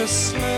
Christmas.